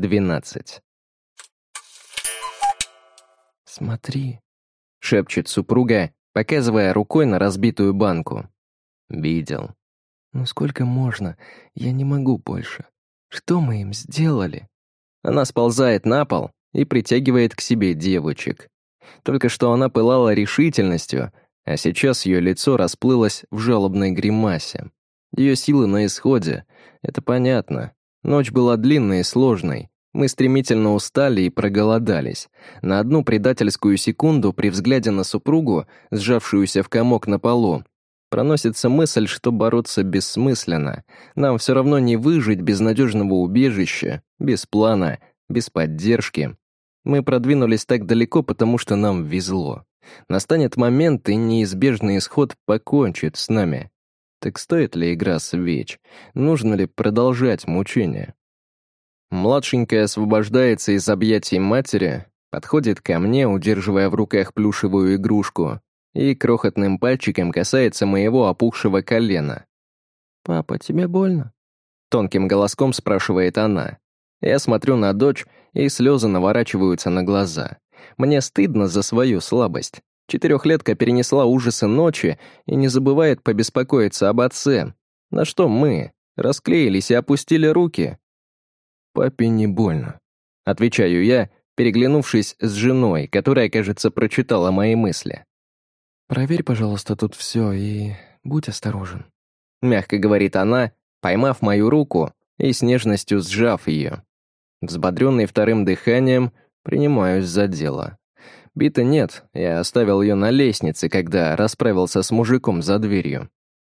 12. «Смотри», — шепчет супруга, показывая рукой на разбитую банку. «Видел». «Ну сколько можно? Я не могу больше. Что мы им сделали?» Она сползает на пол и притягивает к себе девочек. Только что она пылала решительностью, а сейчас ее лицо расплылось в жалобной гримасе. Ее силы на исходе, это понятно. Ночь была длинной и сложной. Мы стремительно устали и проголодались. На одну предательскую секунду при взгляде на супругу, сжавшуюся в комок на полу, проносится мысль, что бороться бессмысленно. Нам все равно не выжить без надежного убежища, без плана, без поддержки. Мы продвинулись так далеко, потому что нам везло. Настанет момент, и неизбежный исход покончит с нами. Так стоит ли игра свеч? Нужно ли продолжать мучение? Младшенькая освобождается из объятий матери, подходит ко мне, удерживая в руках плюшевую игрушку, и крохотным пальчиком касается моего опухшего колена. «Папа, тебе больно?» Тонким голоском спрашивает она. Я смотрю на дочь, и слезы наворачиваются на глаза. Мне стыдно за свою слабость. Четырехлетка перенесла ужасы ночи и не забывает побеспокоиться об отце. На что мы? Расклеились и опустили руки. «Папе не больно», — отвечаю я, переглянувшись с женой, которая, кажется, прочитала мои мысли. «Проверь, пожалуйста, тут все и будь осторожен», — мягко говорит она, поймав мою руку и с нежностью сжав ее. Взбодренный вторым дыханием, принимаюсь за дело. Бита нет, я оставил ее на лестнице, когда расправился с мужиком за дверью.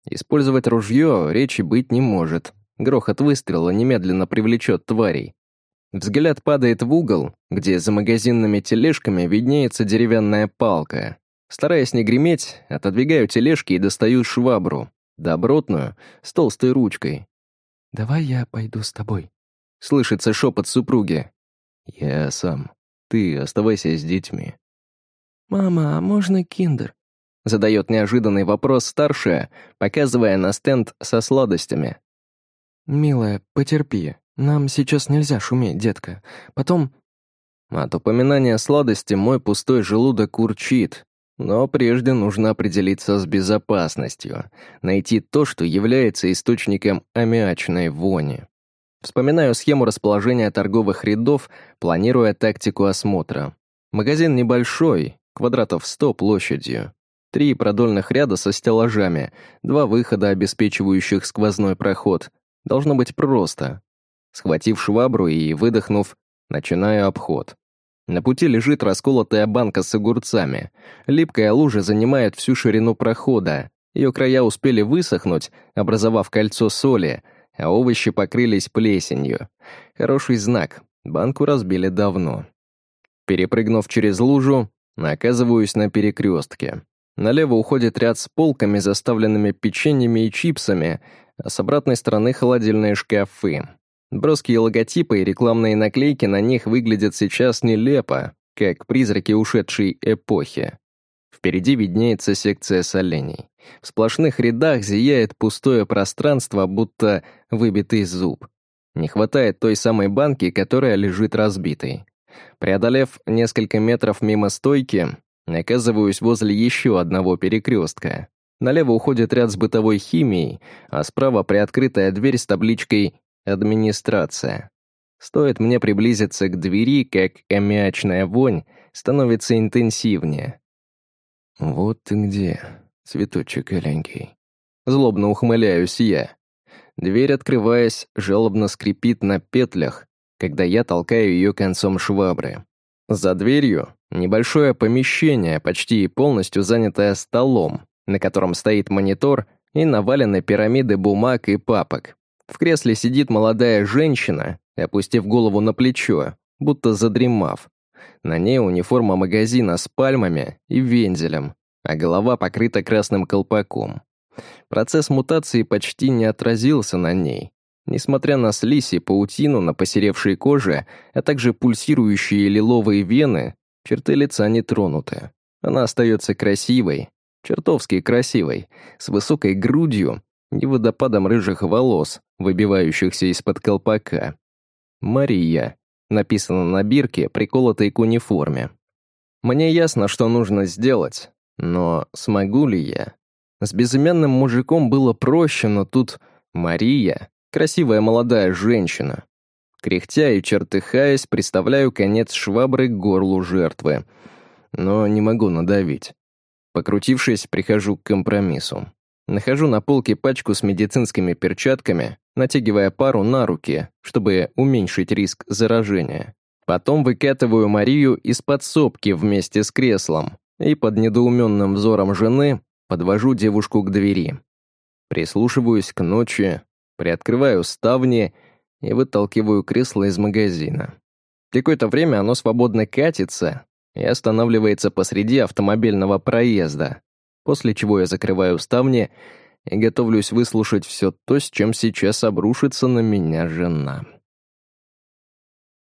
Использовать ружье речи быть не может. Грохот выстрела немедленно привлечет тварей. Взгляд падает в угол, где за магазинными тележками виднеется деревянная палка. Стараясь не греметь, отодвигаю тележки и достаю швабру, добротную, с толстой ручкой. «Давай я пойду с тобой», — слышится шепот супруги. «Я сам. Ты оставайся с детьми». «Мама, а можно киндер?» — задает неожиданный вопрос старшая, показывая на стенд со сладостями. «Милая, потерпи. Нам сейчас нельзя шуметь, детка. Потом...» От упоминания сладости мой пустой желудок урчит, но прежде нужно определиться с безопасностью, найти то, что является источником аммиачной вони. Вспоминаю схему расположения торговых рядов, планируя тактику осмотра. Магазин небольшой, квадратов 100 площадью. Три продольных ряда со стеллажами, два выхода, обеспечивающих сквозной проход. Должно быть просто. Схватив швабру и выдохнув, начинаю обход. На пути лежит расколотая банка с огурцами. Липкая лужа занимает всю ширину прохода. Ее края успели высохнуть, образовав кольцо соли, а овощи покрылись плесенью. Хороший знак. Банку разбили давно. Перепрыгнув через лужу, оказываюсь на перекрестке. Налево уходит ряд с полками, заставленными печеньями и чипсами, а с обратной стороны холодильные шкафы. Броские логотипы и рекламные наклейки на них выглядят сейчас нелепо, как призраки ушедшей эпохи. Впереди виднеется секция солений. В сплошных рядах зияет пустое пространство, будто выбитый зуб. Не хватает той самой банки, которая лежит разбитой. Преодолев несколько метров мимо стойки, оказываюсь возле еще одного перекрестка. Налево уходит ряд с бытовой химией, а справа приоткрытая дверь с табличкой Администрация. Стоит мне приблизиться к двери, как аммиачная вонь становится интенсивнее. «Вот ты где, цветочек эленький». Злобно ухмыляюсь я. Дверь, открываясь, жалобно скрипит на петлях, когда я толкаю ее концом швабры. За дверью небольшое помещение, почти полностью занятое столом, на котором стоит монитор и навалены пирамиды бумаг и папок. В кресле сидит молодая женщина, опустив голову на плечо, будто задремав. На ней униформа магазина с пальмами и вензелем, а голова покрыта красным колпаком. Процесс мутации почти не отразился на ней. Несмотря на слизь и паутину на посеревшей коже, а также пульсирующие лиловые вены, черты лица не тронуты. Она остается красивой, чертовски красивой, с высокой грудью и водопадом рыжих волос, выбивающихся из-под колпака. Мария. написано на бирке, приколотой к униформе. Мне ясно, что нужно сделать, но смогу ли я? С безымянным мужиком было проще, но тут Мария, красивая молодая женщина. Кряхтя и чертыхаясь, представляю конец швабры к горлу жертвы. Но не могу надавить. Покрутившись, прихожу к компромиссу. Нахожу на полке пачку с медицинскими перчатками, натягивая пару на руки, чтобы уменьшить риск заражения. Потом выкатываю Марию из подсобки вместе с креслом и под недоуменным взором жены подвожу девушку к двери. Прислушиваюсь к ночи, приоткрываю ставни и выталкиваю кресло из магазина. Какое-то время оно свободно катится и останавливается посреди автомобильного проезда, после чего я закрываю ставни и готовлюсь выслушать все то, с чем сейчас обрушится на меня жена.